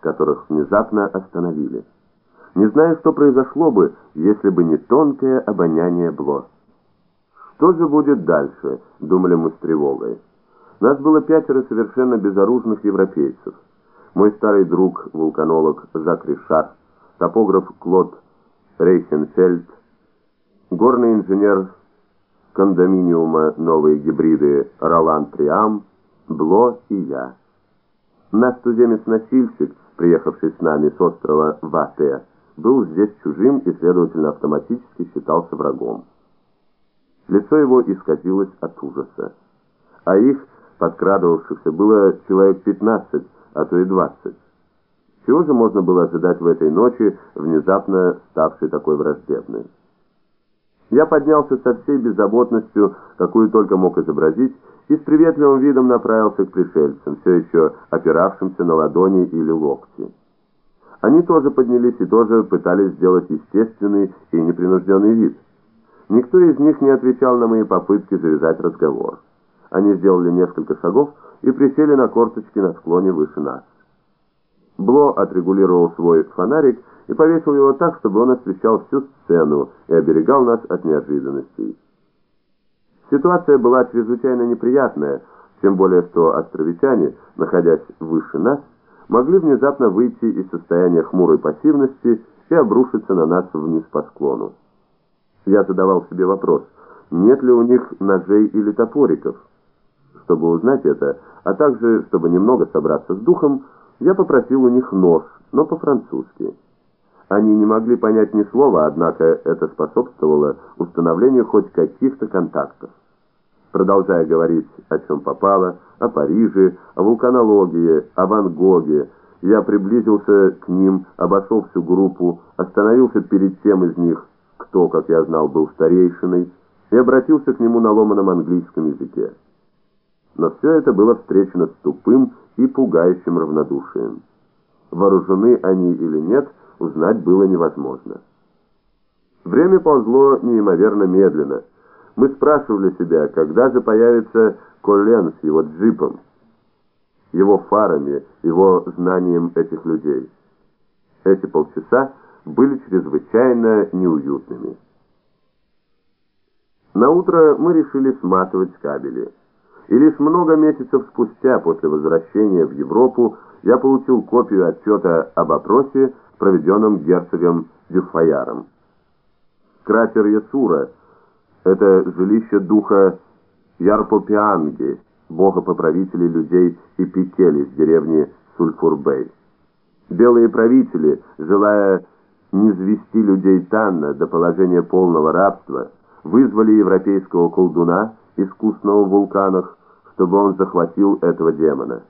которых внезапно остановили. Не знаю, что произошло бы, если бы не тонкое обоняние Бло. Что же будет дальше, думали мы с тревогой. Нас было пятеро совершенно безоружных европейцев. Мой старый друг, вулканолог Жак Ришар, топограф Клод Рейхенфельд, горный инженер кондоминиума «Новые гибриды» Ролан Триам, Бло и я. Наш туземец-носильщик, приехавший с нами с острова Вате, был здесь чужим и, следовательно, автоматически считался врагом. Лицо его исказилось от ужаса. А их, подкрадывавшихся, было человек 15, а то и 20. Чего же можно было ожидать в этой ночи, внезапно ставшей такой враждебной? Я поднялся со всей беззаботностью, какую только мог изобразить, и с приветливым видом направился к пришельцам, все еще опиравшимся на ладони или локти. Они тоже поднялись и тоже пытались сделать естественный и непринужденный вид. Никто из них не отвечал на мои попытки завязать разговор. Они сделали несколько шагов и присели на корточки на склоне выше нас. Бло отрегулировал свой фонарик и повесил его так, чтобы он освещал всю сцену и оберегал нас от неожиданностей. Ситуация была чрезвычайно неприятная, тем более что островитяне, находясь выше нас, могли внезапно выйти из состояния хмурой пассивности и обрушиться на нас вниз по склону. Я задавал себе вопрос, нет ли у них ножей или топориков. Чтобы узнать это, а также, чтобы немного собраться с духом, я попросил у них нож, но по-французски. Они не могли понять ни слова, однако это способствовало установлению хоть каких-то контактов. Продолжая говорить о чем попало, о Париже, о вулканологии, о Ван Гоге, я приблизился к ним, обошел всю группу, остановился перед тем из них, кто, как я знал, был старейшиной, и обратился к нему на ломаном английском языке. Но все это было встречено с тупым и пугающим равнодушием. Вооружены они или нет, узнать было невозможно. Время ползло неимоверно медленно. Мы спрашивали себя, когда же появится Колен с его джипом, его фарами, его знанием этих людей. Эти полчаса были чрезвычайно неуютными. На утро мы решили сматывать кабели. И лишь много месяцев спустя, после возвращения в Европу, я получил копию отчета об опросе, проведенном герцогом Дюфаяром. Кратер Ясура – это жилище духа Ярпопианги, бога-поправителей людей и Пикели из деревни Сульфурбей. Белые правители, желая не звести людей Танна до положения полного рабства, вызвали европейского колдуна, искусного в вулканах, чтобы он захватил этого демона.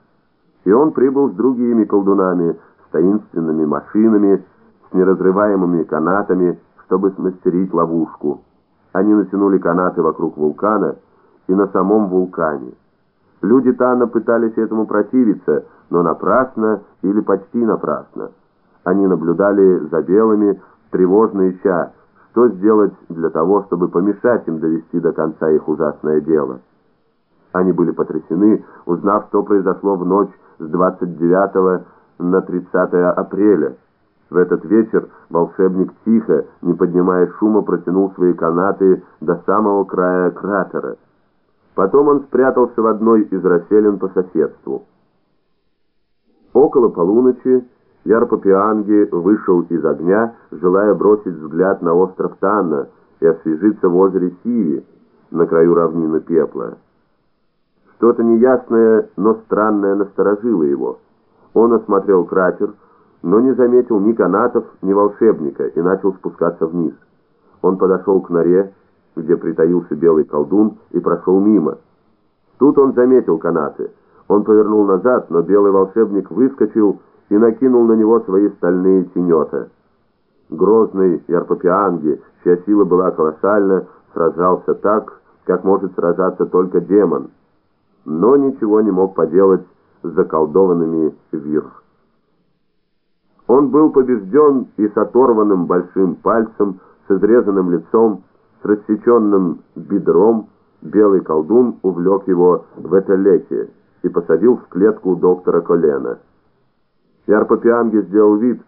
И он прибыл с другими колдунами, с таинственными машинами, с неразрываемыми канатами, чтобы смастерить ловушку. Они натянули канаты вокруг вулкана и на самом вулкане. Люди Тана пытались этому противиться, но напрасно или почти напрасно. Они наблюдали за белыми, тревожно ища, что сделать для того, чтобы помешать им довести до конца их ужасное дело. Они были потрясены, узнав, что произошло в ночь с 29 на 30 апреля. В этот вечер волшебник тихо, не поднимая шума, протянул свои канаты до самого края кратера. Потом он спрятался в одной из расселин по соседству. Около полуночи Ярпопианги вышел из огня, желая бросить взгляд на остров Танна и освежиться в озере Сиви, на краю равнины пепла. Что-то неясное, но странное насторожило его. Он осмотрел кратер, но не заметил ни канатов, ни волшебника и начал спускаться вниз. Он подошел к норе, где притаился белый колдун, и прошел мимо. Тут он заметил канаты. Он повернул назад, но белый волшебник выскочил и накинул на него свои стальные тенета. Грозный Ярпопианги, чья сила была колоссальна, сражался так, как может сражаться только демон — но ничего не мог поделать заколдованными вир. Он был побежден и с оторванным большим пальцем, с изрезанным лицом, с рассеченным бедром, белый колдун увлек его в это леке и посадил в клетку доктора Колена. Ярпопианге сделал вид,